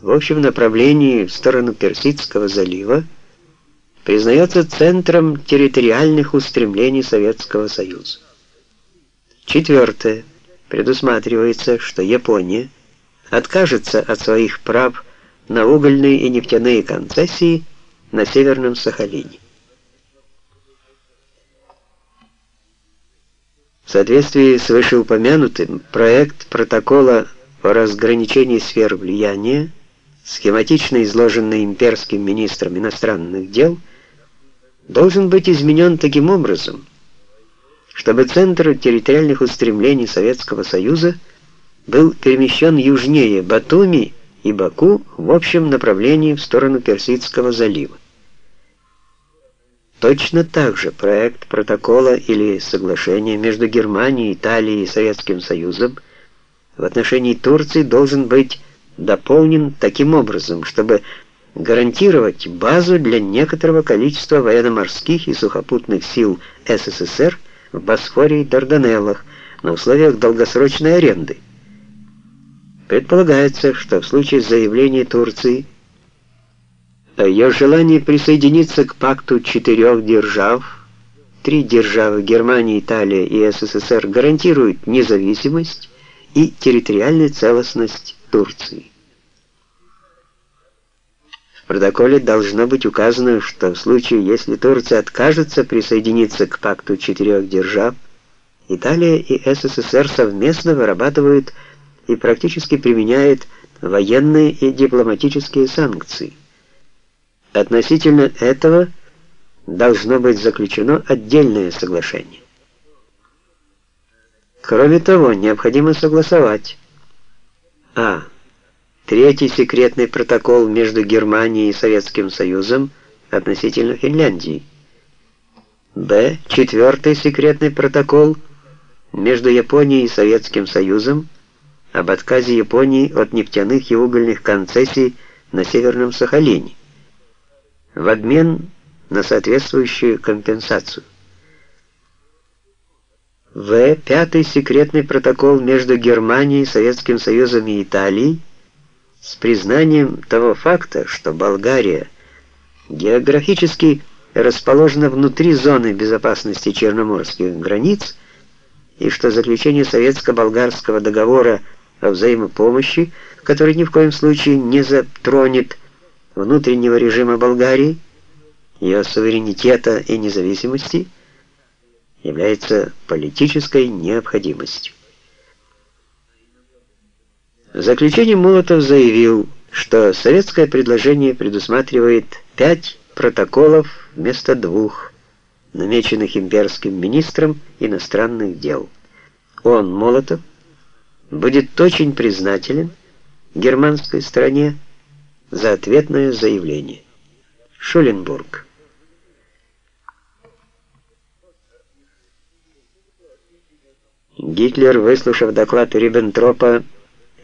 в общем направлении в сторону Персидского залива признается центром территориальных устремлений Советского Союза. Четвертое. Предусматривается, что Япония откажется от своих прав на угольные и нефтяные концессии на Северном Сахалине. В соответствии с вышеупомянутым, проект протокола о разграничении сфер влияния, схематично изложенный имперским министром иностранных дел, должен быть изменен таким образом, чтобы центр территориальных устремлений Советского Союза был перемещен южнее Батуми и Баку в общем направлении в сторону Персидского залива. Точно так же проект протокола или соглашения между Германией, Италией и Советским Союзом в отношении Турции должен быть дополнен таким образом, чтобы гарантировать базу для некоторого количества военно-морских и сухопутных сил СССР в Босфоре и Дарданеллах на условиях долгосрочной аренды. Предполагается, что в случае заявления Турции о ее желании присоединиться к пакту четырех держав, три державы Германия, Италия и СССР гарантируют независимость и территориальную целостность Турции. В протоколе должно быть указано, что в случае, если Турция откажется присоединиться к пакту четырех держав, Италия и СССР совместно вырабатывают и практически применяют военные и дипломатические санкции. Относительно этого должно быть заключено отдельное соглашение. Кроме того, необходимо согласовать а. Третий секретный протокол между Германией и Советским Союзом относительно Финляндии. Б. Четвертый секретный протокол между Японией и Советским Союзом об отказе Японии от нефтяных и угольных концессий на Северном Сахалине в обмен на соответствующую компенсацию. В. Пятый секретный протокол между Германией, Советским Союзом и Италией с признанием того факта, что Болгария географически расположена внутри зоны безопасности черноморских границ и что заключение советско-болгарского договора о взаимопомощи, который ни в коем случае не затронет внутреннего режима Болгарии, ее суверенитета и независимости, является политической необходимостью. В заключение Молотов заявил, что советское предложение предусматривает пять протоколов вместо двух, намеченных имперским министром иностранных дел. Он, Молотов, будет очень признателен германской стране за ответное заявление. Шуленбург. Гитлер, выслушав доклад Риббентропа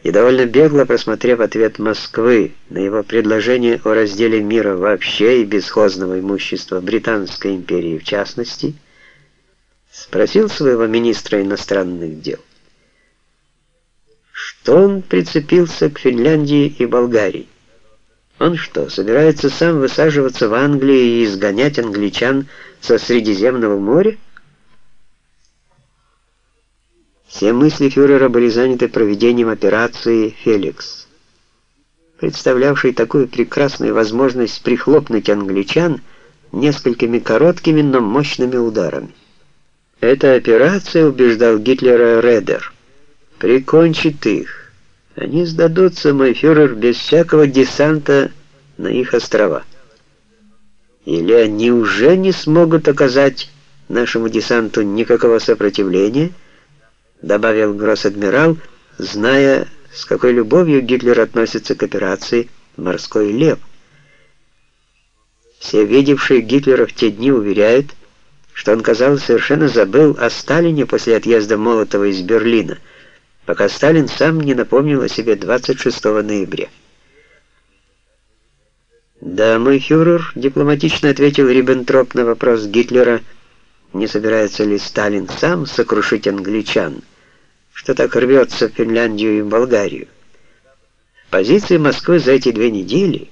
и довольно бегло просмотрев ответ Москвы на его предложение о разделе мира вообще и бесхозного имущества Британской империи в частности, спросил своего министра иностранных дел, что он прицепился к Финляндии и Болгарии. Он что, собирается сам высаживаться в Англии и изгонять англичан со Средиземного моря? Все мысли фюрера были заняты проведением операции «Феликс», представлявшей такую прекрасную возможность прихлопнуть англичан несколькими короткими, но мощными ударами. Эта операция, убеждал Гитлера Редер, прикончит их. Они сдадутся, мой фюрер, без всякого десанта на их острова. Или они уже не смогут оказать нашему десанту никакого сопротивления, добавил гросс-адмирал, зная, с какой любовью Гитлер относится к операции «Морской лев». Все видевшие Гитлера в те дни уверяют, что он, казалось, совершенно забыл о Сталине после отъезда Молотова из Берлина – пока Сталин сам не напомнил о себе 26 ноября. «Да, мой фюрер», — дипломатично ответил Риббентроп на вопрос Гитлера, не собирается ли Сталин сам сокрушить англичан, что так рвется в Финляндию и Болгарию. Позиция Москвы за эти две недели